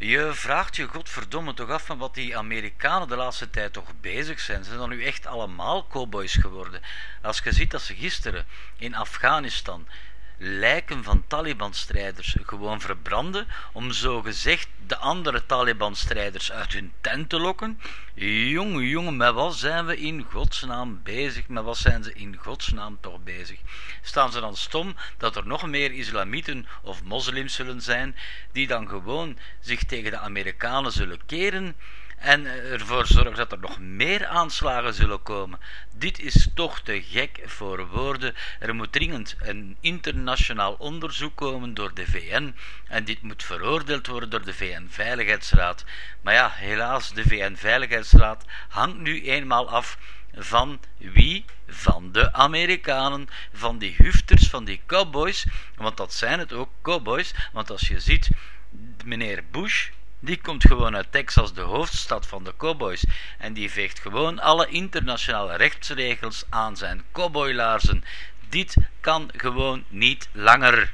Je vraagt je godverdomme toch af van wat die Amerikanen de laatste tijd toch bezig zijn. Ze zijn dan nu echt allemaal cowboys geworden. Als je ziet dat ze gisteren in Afghanistan lijken van Taliban-strijders gewoon verbranden om zogezegd de andere Taliban-strijders uit hun tent te lokken. Jongen, jongen, met wat zijn we in godsnaam bezig? Met wat zijn ze in godsnaam toch bezig? Staan ze dan stom dat er nog meer islamieten of moslims zullen zijn die dan gewoon zich tegen de Amerikanen zullen keren? En ervoor zorgt dat er nog meer aanslagen zullen komen. Dit is toch te gek voor woorden. Er moet dringend een internationaal onderzoek komen door de VN en dit moet veroordeeld worden door de VN-veiligheidsraad. Maar ja, helaas, de VN-veiligheidsraad hangt nu eenmaal af van wie? Van de Amerikanen, van die hufters, van die cowboys, want dat zijn het ook, cowboys, want als je ziet, meneer Bush, die komt gewoon uit Texas, de hoofdstad van de cowboys. En die veegt gewoon alle internationale rechtsregels aan zijn cowboylaarzen. Dit kan gewoon niet langer.